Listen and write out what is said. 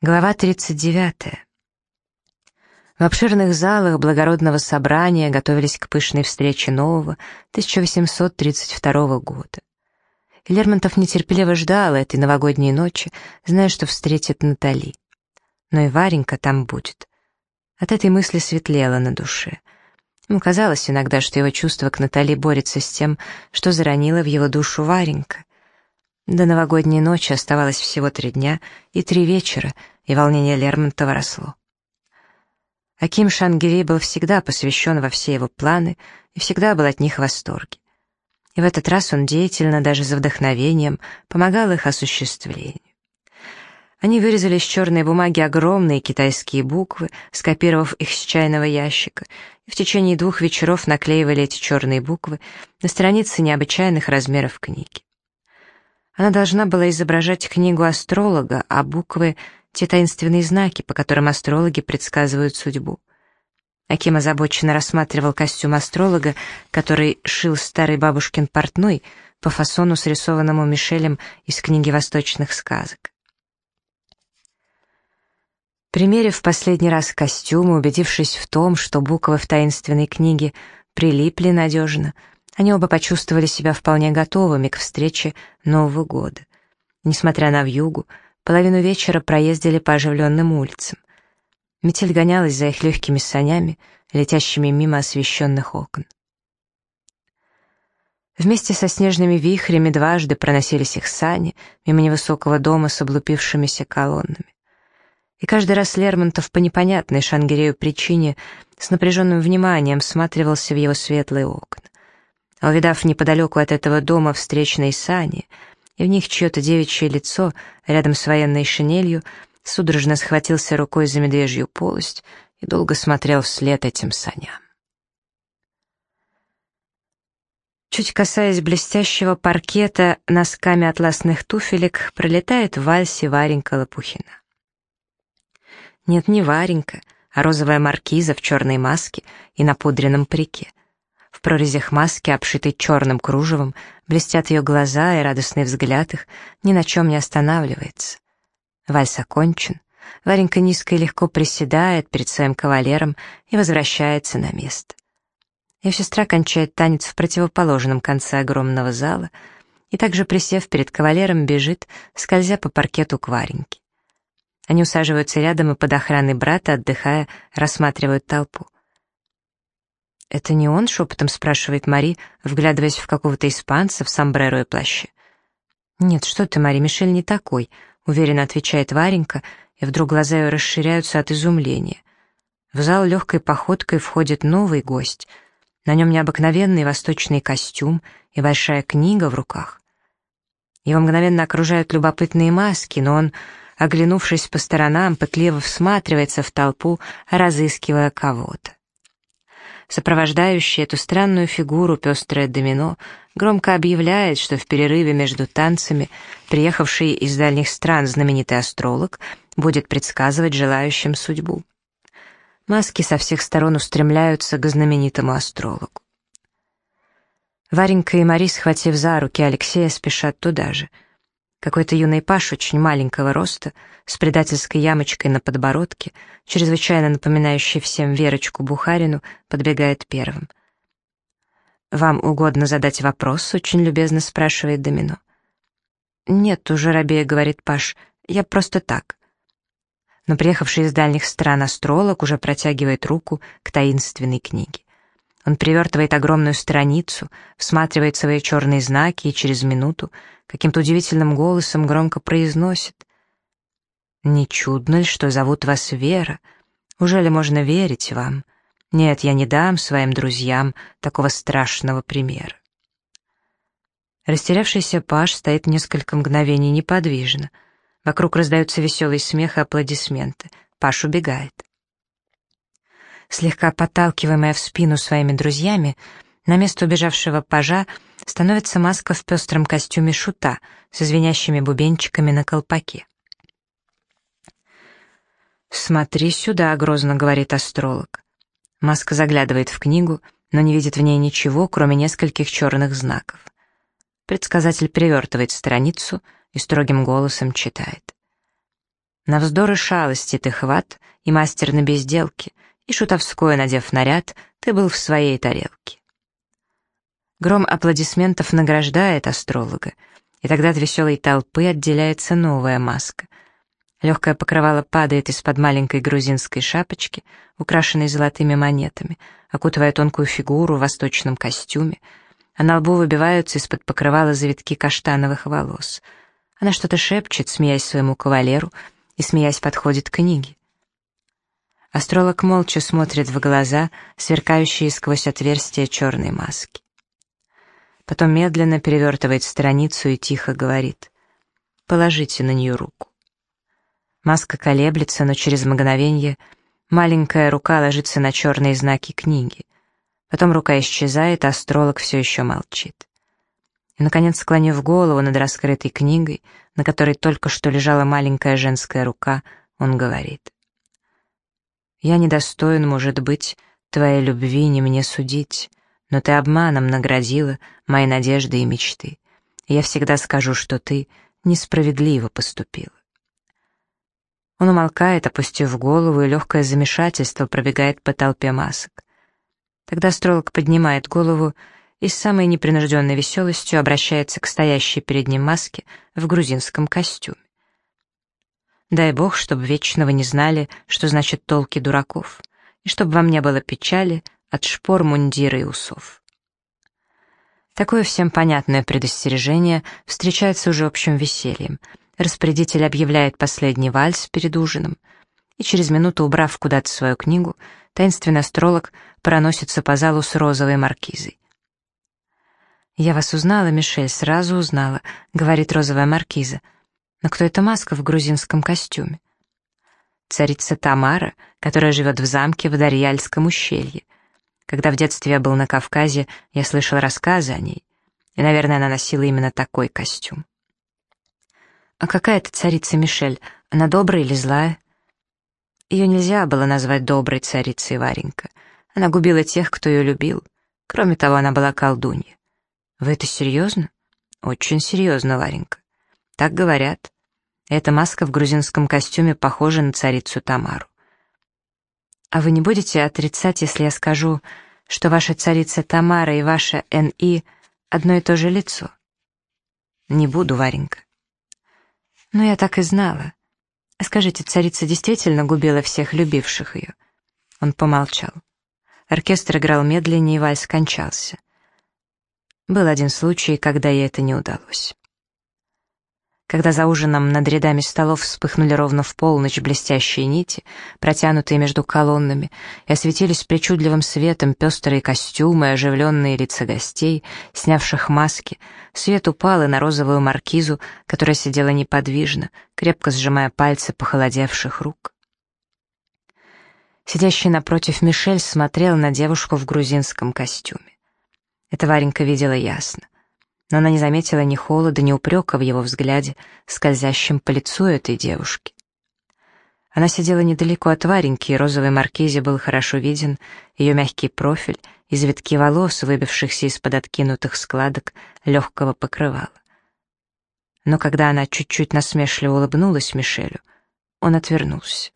Глава 39. В обширных залах благородного собрания готовились к пышной встрече нового 1832 года. Лермонтов нетерпеливо ждал этой новогодней ночи, зная, что встретит Натали. Но и Варенька там будет. От этой мысли светлело на душе. Ему казалось иногда, что его чувство к Натали борется с тем, что заронила в его душу Варенька. До новогодней ночи оставалось всего три дня и три вечера, и волнение Лермонтова росло. Аким Шангири был всегда посвящен во все его планы и всегда был от них в восторге. И в этот раз он деятельно, даже за вдохновением, помогал их осуществлению. Они вырезали из черной бумаги огромные китайские буквы, скопировав их с чайного ящика, и в течение двух вечеров наклеивали эти черные буквы на страницы необычайных размеров книги. Она должна была изображать книгу астролога, а буквы — те таинственные знаки, по которым астрологи предсказывают судьбу. Аким озабоченно рассматривал костюм астролога, который шил старый бабушкин портной по фасону, срисованному Мишелем из книги восточных сказок. Примерив последний раз костюм и убедившись в том, что буквы в таинственной книге прилипли надежно — они оба почувствовали себя вполне готовыми к встрече Нового года. Несмотря на вьюгу, половину вечера проездили по оживленным улицам. Метель гонялась за их легкими санями, летящими мимо освещенных окон. Вместе со снежными вихрями дважды проносились их сани мимо невысокого дома с облупившимися колоннами. И каждый раз Лермонтов по непонятной Шангирею причине с напряженным вниманием всматривался в его светлые окна а увидав неподалеку от этого дома встречные сани, и в них чье-то девичье лицо рядом с военной шинелью, судорожно схватился рукой за медвежью полость и долго смотрел вслед этим саням. Чуть касаясь блестящего паркета носками атласных туфелек, пролетает в вальсе Варенька Лопухина. Нет, не Варенька, а розовая маркиза в черной маске и на пудренном парике. Прорезях маски, обшитой черным кружевом, блестят ее глаза, и радостный взгляд их ни на чем не останавливается. Вальс окончен. Варенька низко и легко приседает перед своим кавалером и возвращается на место. Ее сестра кончает танец в противоположном конце огромного зала и также, присев перед кавалером, бежит, скользя по паркету к Вареньке. Они усаживаются рядом и под охраной брата, отдыхая, рассматривают толпу. «Это не он?» — шепотом спрашивает Мари, вглядываясь в какого-то испанца в сомбреро и плаще. «Нет, что ты, Мари, Мишель не такой», — уверенно отвечает Варенька, и вдруг глаза ее расширяются от изумления. В зал легкой походкой входит новый гость. На нем необыкновенный восточный костюм и большая книга в руках. Его мгновенно окружают любопытные маски, но он, оглянувшись по сторонам, пытливо всматривается в толпу, разыскивая кого-то. Сопровождающий эту странную фигуру пестрое домино громко объявляет, что в перерыве между танцами приехавший из дальних стран знаменитый астролог будет предсказывать желающим судьбу. Маски со всех сторон устремляются к знаменитому астрологу. Варенька и Мари, схватив за руки Алексея, спешат туда же — какой-то юный паш очень маленького роста, с предательской ямочкой на подбородке, чрезвычайно напоминающий всем Верочку Бухарину, подбегает первым. «Вам угодно задать вопрос?» — очень любезно спрашивает Домино. «Нет, уже рабея», — говорит Паш, — «я просто так». Но приехавший из дальних стран астролог уже протягивает руку к таинственной книге. Он привертывает огромную страницу, всматривает свои черные знаки и через минуту каким-то удивительным голосом громко произносит. «Не чудно ли, что зовут вас Вера? Уже ли можно верить вам? Нет, я не дам своим друзьям такого страшного примера». Растерявшийся Паш стоит несколько мгновений неподвижно. Вокруг раздаются веселый смех и аплодисменты. Паш убегает. Слегка подталкиваемая в спину своими друзьями, на место убежавшего пажа становится маска в пестром костюме шута со звенящими бубенчиками на колпаке. «Смотри сюда», — грозно говорит астролог. Маска заглядывает в книгу, но не видит в ней ничего, кроме нескольких черных знаков. Предсказатель привертывает страницу и строгим голосом читает. На вздоры шалости ты хват, и мастер на безделке, и шутовское, надев наряд, ты был в своей тарелке. Гром аплодисментов награждает астролога, и тогда от веселой толпы отделяется новая маска. Легкое покрывало падает из-под маленькой грузинской шапочки, украшенной золотыми монетами, окутывая тонкую фигуру в восточном костюме, а на лбу выбиваются из-под покрывала завитки каштановых волос. Она что-то шепчет, смеясь своему кавалеру, и, смеясь, подходит к книге. Астролог молча смотрит в глаза, сверкающие сквозь отверстия черной маски. Потом медленно перевертывает страницу и тихо говорит «Положите на нее руку». Маска колеблется, но через мгновение маленькая рука ложится на черные знаки книги. Потом рука исчезает, а астролог все еще молчит. И, наконец, склонив голову над раскрытой книгой, на которой только что лежала маленькая женская рука, он говорит. «Я недостоин, может быть, твоей любви не мне судить, но ты обманом наградила мои надежды и мечты. Я всегда скажу, что ты несправедливо поступила. Он умолкает, опустив голову, и легкое замешательство пробегает по толпе масок. Тогда астролог поднимает голову и с самой непринужденной веселостью обращается к стоящей перед ним маске в грузинском костюме. Дай бог, чтобы вечно вы не знали, что значит толки дураков, и чтобы вам не было печали, от шпор, мундира и усов. Такое всем понятное предостережение встречается уже общим весельем. Распорядитель объявляет последний вальс перед ужином, и через минуту, убрав куда-то свою книгу, таинственный астролог проносится по залу с розовой маркизой. «Я вас узнала, Мишель, сразу узнала», — говорит розовая маркиза. «Но кто эта маска в грузинском костюме?» «Царица Тамара, которая живет в замке в Дарьяльском ущелье. Когда в детстве я был на Кавказе, я слышал рассказы о ней. И, наверное, она носила именно такой костюм. А какая это царица Мишель? Она добрая или злая? Ее нельзя было назвать доброй царицей Варенька. Она губила тех, кто ее любил. Кроме того, она была колдунья. Вы это серьезно? Очень серьезно, Варенька. Так говорят. Эта маска в грузинском костюме похожа на царицу Тамару. А вы не будете отрицать, если я скажу, что ваша царица Тамара и ваша Н.И. одно и то же лицо? Не буду, Варенька. Но я так и знала. Скажите, царица действительно губила всех любивших ее? Он помолчал. Оркестр играл медленнее, и вальс кончался. Был один случай, когда ей это не удалось. Когда за ужином над рядами столов вспыхнули ровно в полночь блестящие нити, протянутые между колоннами, и осветились причудливым светом пестрые костюмы, оживленные лица гостей, снявших маски, свет упал и на розовую маркизу, которая сидела неподвижно, крепко сжимая пальцы похолодевших рук. Сидящий напротив Мишель смотрел на девушку в грузинском костюме. Это Варенька видела ясно но она не заметила ни холода, ни упрека в его взгляде, скользящем по лицу этой девушки. Она сидела недалеко от Вареньки, и розовой маркизе был хорошо виден ее мягкий профиль и завитки волос, выбившихся из-под откинутых складок легкого покрывала. Но когда она чуть-чуть насмешливо улыбнулась Мишелю, он отвернулся.